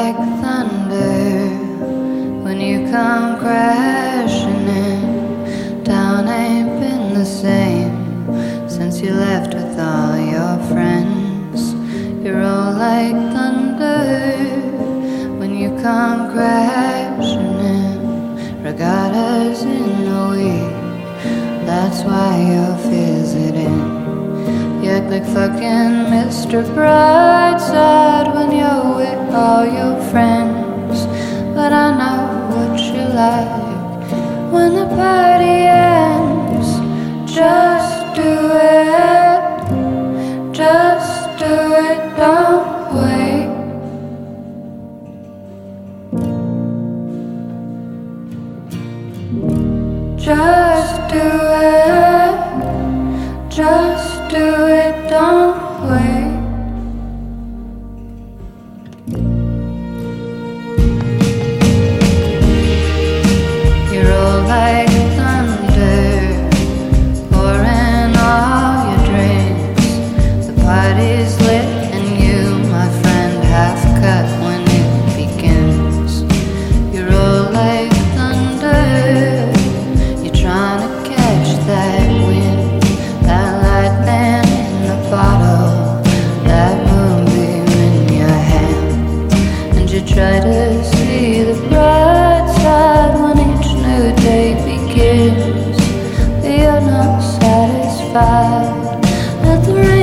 like thunder when you come crashing in. Town ain't been the same since you left with all your friends. You're all like thunder when you come crashing in. Regattas in a week, that's why you're visiting. Like fucking Mr. Brightside when you're with all your friends. But I know what you like when the party ends. Just do it, just do it, don't wait. Just do it, just To See the bright side when each new day begins. But you're not satisfied at the rate.